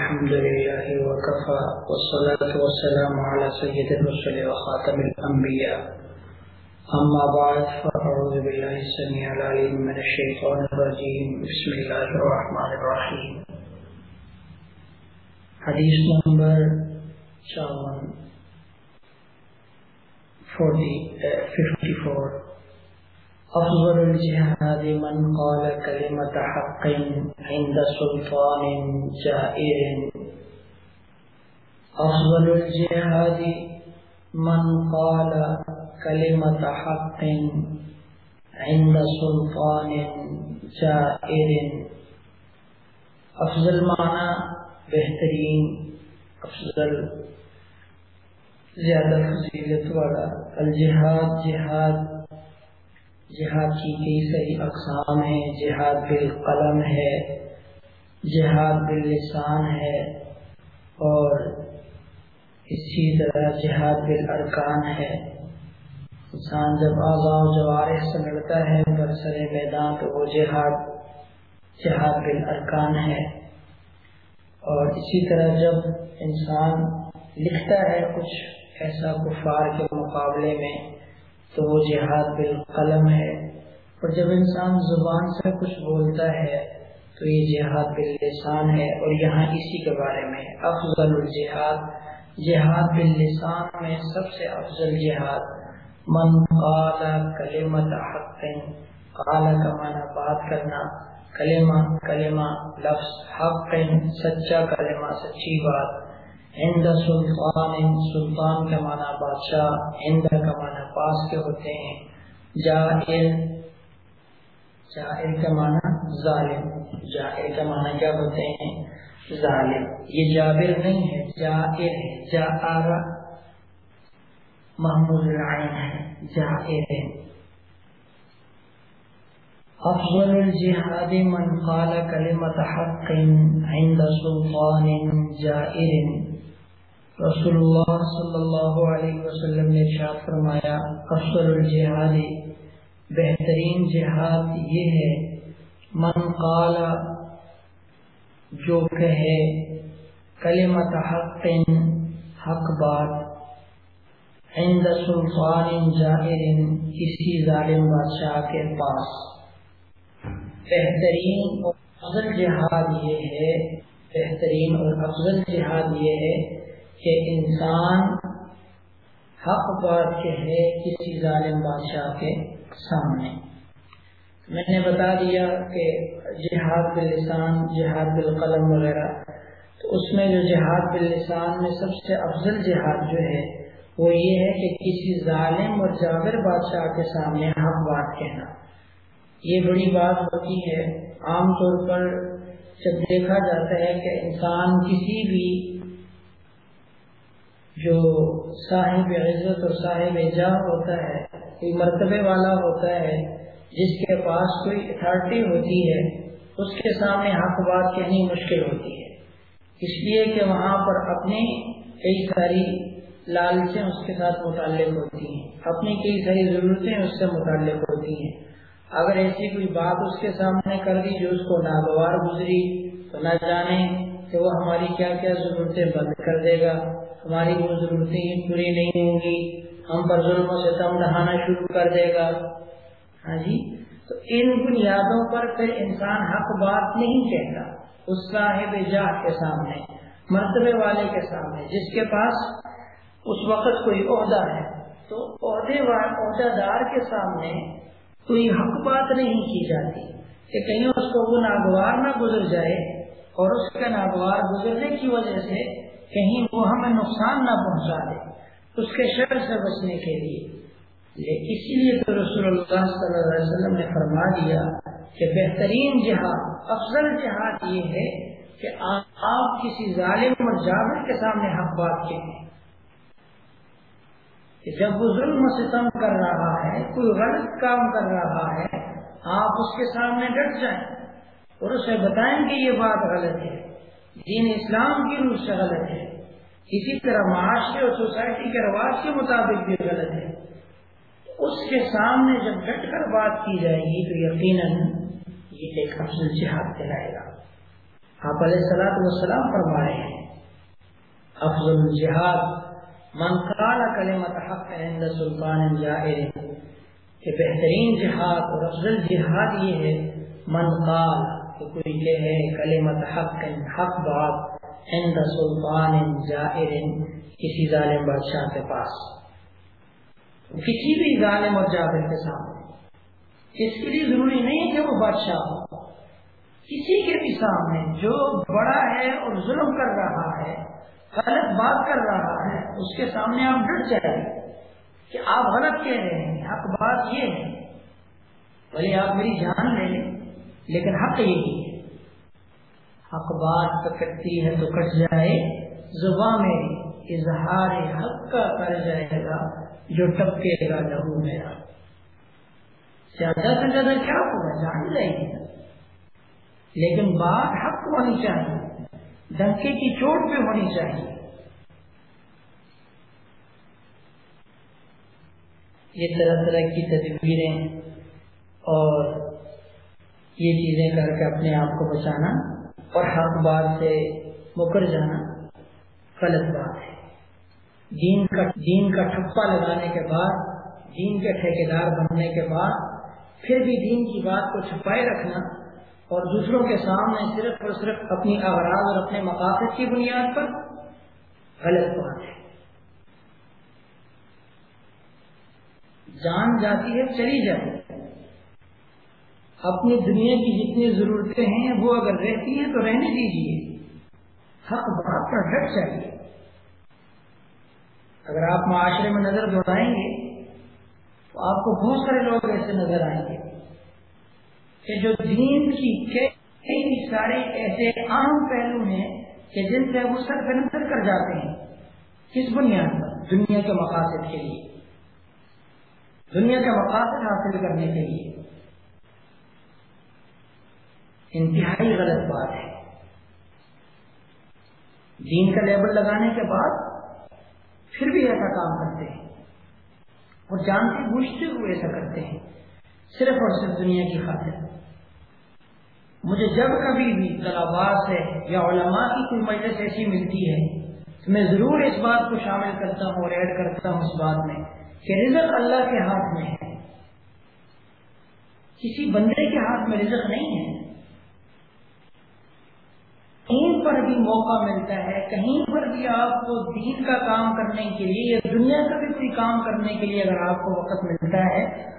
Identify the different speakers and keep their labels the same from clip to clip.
Speaker 1: الحمد لله وكفى، والصلاة والسلام على سيد الرسل وخاتم الأنبياء. أما بعد، فأعوذ بالله السميع العليم من الشيطان الرجيم. بسم الله الرحمن الرحيم. حديث نمبر 54 أفضل الجهاد من قال كلمة حق عند سلطان جائر. أفضل الجهاد من قال كلمة حق عند سلطان جائر. افضل معنی بہترین افضل زیادہ فضیلت والا. الجہاد جہاد جہاد کی کئی صحیح اقسام ہیں، جہاد بالقلم ہے، جہاد باللسان ہے اور اسی طرح جہاد بالارکان ہے۔ انسان جب آزاد جوارح سے لڑتا ہے برسر میدان تو وہ جہاد جہاد بالارکان ہے۔ اور اسی طرح جب انسان لکھتا ہے کچھ ایسا کفار کے مقابلے میں تو وہ جہاد بالقلم ہے۔ اور جب انسان زبان سے کچھ بولتا ہے، تو یہ جہاد باللسان ہے۔ اور یہاں اسی کے بارے میں، افضل الجہاد۔ جہاد باللسان میں سب سے افضل جہاد۔ من قال کلمت حق، قال کا معنی بات کرنا۔ کلمہ کلمہ، لفظ، حق، سچا کلمہ، سچی بات۔ ہند سلطان سلطان کا معنی بادشاہ ہند کا معنی پاس کے ہوتے ہیں جائر جائر کا معنی ظالم جائر کا معنی کیا ہوتے ہیں؟ ظالم۔ یہ جابر نہیں ہے جائر ہے جائر محمود العین ہے جائر ہے افضل الجهاد من قال كلمة حق عند سلطان جائر رسول اللہ صلی اللہ علیہ وسلم نے ارشاد فرمایا افضل الجہاد بہترین جہاد یہ ہے من قال جو کہے کلمت حق حق بات عند سلطان جائر کسی ظالم بادشاہ کے پاس بہترین اور افضل جہاد یہ ہے بہترین اور افضل جہاد یہ ہے کہ انسان حق بات کہے کسی ظالم بادشاہ کے سامنے۔ میں نے بتا دیا کہ جہاد باللسان، جہاد بالقلم وغیرہ، تو اس میں جو جہاد باللسان میں سب سے افضل جہاد جو ہے، وہ یہ ہے کہ کسی ظالم اور جابر بادشاہ کے سامنے حق بات کہنا۔ یہ بڑی بات ہوتی ہے۔ عام طور پر جب دیکھا جاتا ہے کہ انسان کسی بھی جو صاحب عزت اور صاحب جا ہوتا ہے، کوئی مرتبے والا ہوتا ہے، جس کے پاس کوئی اتھارٹی ہوتی ہے، اس کے سامنے حق بات کہنی مشکل ہوتی ہے۔ اس لیے کہ وہاں پر اپنی کئی ساری لالچیں اس کے ساتھ متعلق ہوتی ہیں۔ اپنی کئی ساری ضرورتیں اس سے متعلق ہوتی ہیں۔ اگر ایسی کوئی بات اس کے سامنے کر دی جو اس کو ناگوار گزری تو نہ جانے کہ وہ ہماری کیا کیا ضرورتیں بند کر دے گا۔ ہماری وہ ضرورتیں پوری نہیں ہوں گی۔ ہم پر ظلم و ستم ڈہانا شروع کر دے گا۔ ہاں جی؟ تو ان بنیادوں پر پھر انسان حق بات نہیں کہتا اس صاحب جاہ کے سامنے، مرتبے والے کے سامنے، جس کے پاس اس وقت کوئی عہدہ ہے۔ تو عہدے عہدہ دار کے سامنے کوئی حق بات نہیں کی جاتی کہ کہیں اس کو وہ ناگوار نہ گزر جائے اور اس کا ناگوار گزرنے کی وجہ سے کہیں وہ ہمیں نقصان نہ پہنچا دے، اس کے شر سے بچنے کے لیے۔ اسی لیے تو رسول اللہ صلی اللہ علیہ وسلم نے فرما دیا کہ بہترین جہاد، افضل جہاد یہ ہے کہ آپ کسی ظالم اور جابر کے سامنے حق بات کے جب وہ ظلم و ستم کر رہا ہے، کوئی غلط کام کر رہا ہے، آپ اس کے سامنے ڈٹ جائیں اور اسے بتائیں کہ یہ بات غلط ہے۔ دین اسلام کی روح سے غلط ہے۔ اسی طرح معاشرے اور سوسائٹی کے رواج کے مطابق بھی غلط ہے۔ اس کے سامنے جب ڈٹ کر بات کی جائے گی تو یقیناً یہ ایک افضل جہاد کہلائے گا۔ آپ علیہ السلام وسلام فرمائے ہیں، افضل الجہاد، من قال کلمت حق عند سلطان جائر، کہ بہترین جہاد اور افضل جہاد یہ ہے، من قال۔ کوئی کلمت حق حق بات، عند سلطان جائر کسی ظالم بادشاہ کے پاس۔ کسی بھی ظالم اور جابر کے سامنے۔ اس کے لیے ضروری نہیں کہ وہ بادشاہ ہو۔ کسی کے بھی سامنے جو بڑا ہے اور ظلم کر رہا ہے، غلط بات کر رہا ہے، اس کے سامنے آپ ڈٹ جائیں کہ آپ غلط کہہ رہے ہیں، حق بات یہ ہے۔ بھلے آپ میری جان لے لیں۔ لیکن حق یہی ہے۔ حق بات کٹتی ہے تو کٹ جائے، زبان میں اظہار حق کا کر جائے گا جو ٹپکے گا لہو میرا۔ زیادہ سے زیادہ کیا ہوگا جان جائے گی۔ لیکن بات حق ہونی چاہیے ڈنکے کی چوٹ پہ ہونی چاہیے۔ یہ طرح طرح کی تدبیریں اور یہ چیزیں کر کے اپنے آپ کو بچانا اور حق بات سے مکر جانا غلط بات ہے۔ دین کا دین کا ٹھپا لگانے کے بعد، دین کے ٹھیکیدار بننے کے بعد، پھر بھی دین کی بات کو چھپائے رکھنا اور دوسروں کے سامنے صرف اور صرف اپنی اغراض اور اپنے مقاصد کی بنیاد پر غلط بات ہے۔ جان جاتی ہے، چلی جاتی ہے۔ اپنی دنیا کی جتنی ضرورتیں ہیں وہ اگر رہتی ہیں تو رہنے دیجیے حق بات کا ڈٹ چاہیے۔ اگر آپ معاشرے میں نظر دوڑائیں گے تو آپ کو بہت سارے لوگ ایسے نظر آئیں گے کہ جو دین کی کئی سارے ایسے عام پہلو ہیں کہ جن سے وہ سر نظر کر جاتے ہیں۔ کس بنیاد پر؟ دنیا کے مقاصد کے لیے۔ دنیا کے مقاصد حاصل کرنے کے لیے۔ انتہائی غلط بات ہے۔ دین کا لیبل لگانے کے بعد پھر بھی ایسا کام کرتے ہیں۔ اور جانتے بوجھتے ہوئے ایسا کرتے ہیں۔ صرف اور صرف دنیا کی خاطر۔ مجھے جب کبھی بھی طلبا سے یا علماء کی کوئی مجلس ایسی ملتی ہے تو میں ضرور اس بات کو شامل کرتا ہوں اور ایڈ کرتا ہوں اس بات میں کہ رزق اللہ کے ہاتھ میں ہے۔ کسی بندے کے ہاتھ میں رزق نہیں ہے کہیں پر بھی موقع ملتا ہے، کہیں پر بھی آپ کو دین کا کام کرنے کے لیے یا دنیا کا بھی کوئی کام کرنے کے لیے اگر آپ کو وقت ملتا ہے،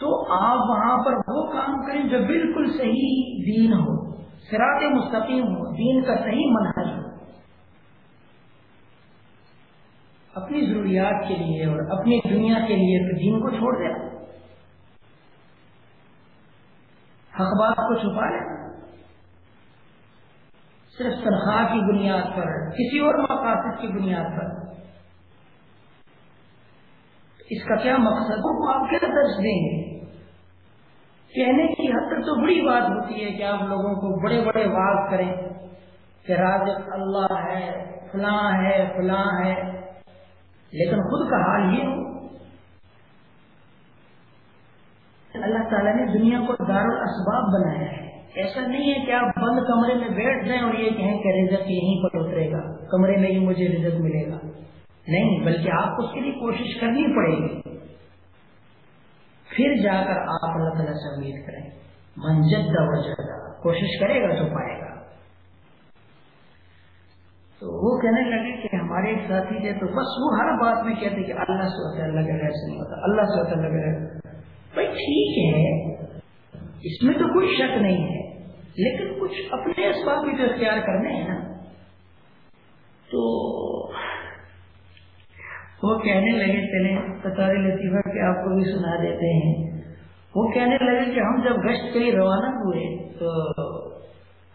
Speaker 1: تو آپ وہاں پر وہ کام کریں جو بالکل صحیح دین ہو سراط مستقیم ہو، دین کا صحیح منحج ہو۔ اپنی ضروریات کے لیے اور اپنی دنیا کے لیے تو دین کو چھوڑ دیا حق بات کو چھپا لیں۔ صرف تنخواہ کی بنیاد پر کسی اور مقاصد کی بنیاد پر اس کا کیا مقصد؟ ہو آپ کیا درج دیں گے۔ کہنے کی حد تک تو بڑی بات ہوتی ہے کہ آپ لوگوں کو بڑے بڑے واض کریں کہ راج اللہ ہے، فلاں ہے فلاں ہے۔ لیکن خود کا حال یہ ہو اللہ تعالیٰ نے دنیا کو دار الاسباب بنایا ہے۔ ایسا نہیں ہے کہ آپ بند کمرے میں بیٹھ جائیں اور یہ کہیں کہ رزق یہیں پر اترے گا، کمرے میں ہی مجھے رزق ملے گا۔ نہیں، بلکہ آپ کو اس کے لیے کوشش کرنی پڑے گی۔ پھر جا کر آپ اللہ تعالیٰ سے امید کریں۔ منجد وجہ کوشش کرے گا تو پائے گا۔ تو وہ کہنے لگے کہ ہمارے ایک ساتھی تھے تو بس وہ ہر بات میں کہتے کہ اللہ سے ہوتا ہے اللہ کے غیر سے نہیں ہوتا، اللہ سے ہوتا ہے اللہ کے غیر۔ بھائی ٹھیک ہے، اس میں تو کوئی شک نہیں ہے۔ لیکن کچھ اپنے اسباب بھی تو اختیار کرنے ہیں نا، تو وہ کہنے لگے چلے قطار لطیفہ کہ آپ کو بھی سنا دیتے ہیں۔ وہ کہنے لگے کہ ہم جب گشت کے لیے روانہ ہوئے، تو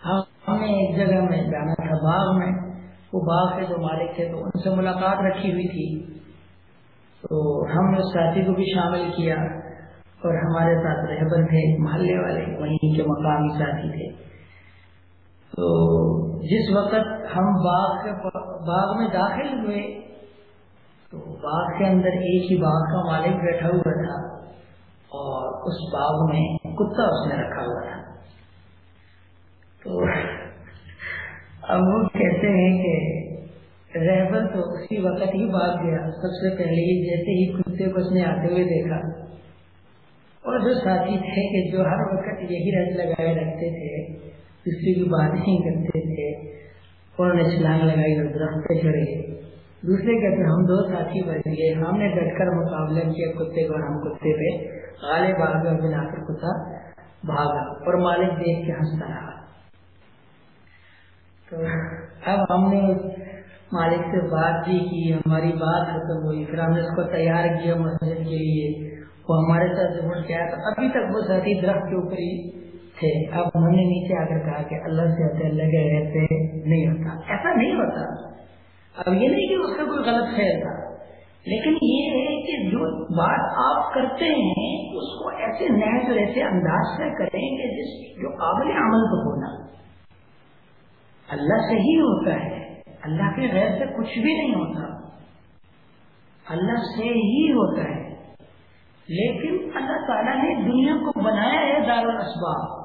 Speaker 1: ہم نے ایک جگہ میں جانا تھا، باغ میں۔ وہ باغ کے جو مالک تھے، تو ان سے ملاقات رکھی ہوئی تھی۔ تو ہم نے اس ساتھی کو بھی شامل کیا۔ اور ہمارے ساتھ رہبر تھے، محلے والے، وہیں کے مقامی ساتھی تھے۔ تو جس وقت ہم باغ کے باغ میں داخل ہوئے، تو باغ کے اندر ایک ہی باغ کا مالک بیٹھا ہوا تھا اور اس باغ میں کتا اس نے رکھا ہوا تھا۔ تو اب وہ کہتے ہیں کہ رہبر تو اسی وقت ہی بھاگ گیا۔ سب سے پہلے ہی جیسے ہی کتے کو اس نے آتے ہوئے دیکھا۔ اور جو ساتھی تھے کہ جو ہر وقت یہی رج لگائے رکھتے تھے کسی کی بات نہیں کرتے تھے، اور نے چھلانگ لگائی اور درخت پہ چڑھے۔ دوسرے کہتے، ہم دو ساتھی بن گئے، ہم نے ڈٹ کر مقابلہ کیا کتے کو اور ہم کتے پہ۔ غالب آ کر بنا کر کتا بھاگا اور مالک دیکھ کے ہنستا رہا۔ تو اب ہم نے مالک سے بات بھی کی، ہماری بات ختم ہوئی۔ پھر ہم نے اس کو تیار کیا مسجد کے لیے۔ وہ ہمارے ساتھ جب کیا تو ابھی تک وہ ساتھی درخت کے اوپر ہی تھے۔ اب ہم نے نیچے آ کر کہا کہ اللہ سے اللہ کے سے نہیں ہوتا۔ ایسا نہیں ہوتا۔ اب یہ نہیں کہ اس کا کوئی غلط خیر تھا، لیکن یہ ہے کہ جو بات آپ کرتے ہیں، اس کو ایسے نحض اور ایسے انداز سے کریں کہ جس جو قابل عمل تو ہونا۔ اللہ سے ہی ہوتا ہے، اللہ کے غیر سے کچھ بھی نہیں ہوتا۔ اللہ سے ہی ہوتا ہے۔ لیکن اللہ تعالیٰ نے دنیا کو بنایا ہے دار الاسباب۔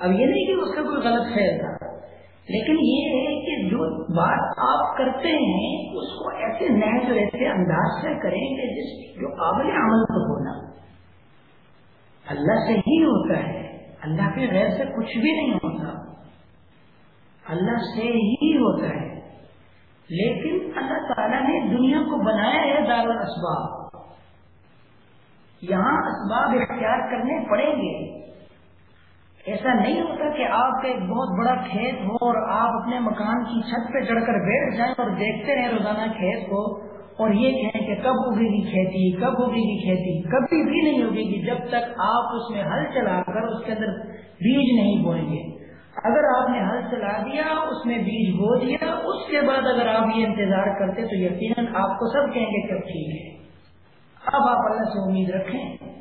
Speaker 1: اب یہ نہیں کہ اس کا کوئی غلط خیر تھا، لیکن یہ ہے کہ جو بات آپ کرتے ہیں، اس کو ایسے نحض اور ایسے انداز سے کریں کہ جس جو قابل عمل تو ہونا۔ اللہ سے ہی ہوتا ہے، اللہ کے غیر سے کچھ بھی نہیں ہوتا۔ اللہ سے ہی ہوتا ہے۔ لیکن اللہ تعالیٰ نے دنیا کو بنایا ہے دار الاسباب یہاں اسباب اختیار کرنے پڑیں گے۔ ایسا نہیں ہوتا کہ آپ کا ایک بہت بڑا کھیت ہو اور آپ اپنے مکان کی چھت پہ چڑھ کر بیٹھ جائیں اور دیکھتے رہیں روزانہ کھیت کو اور یہ کہیں کہ کب اگے گی کھیتی، کب اگے گی کھیتی، کبھی بھی نہیں اگے گی جب تک آپ اس میں ہل چلا کر اس کے اندر بیج نہیں بوئیں گے۔ اگر آپ نے ہل چلا دیا، اس میں بیج بو دیا، اس کے بعد اگر آپ یہ انتظار کرتے تو یقیناً آپ کو سب کہیں گے کہ ٹھیک ہے۔ اب آپ اللہ سے امید رکھیں۔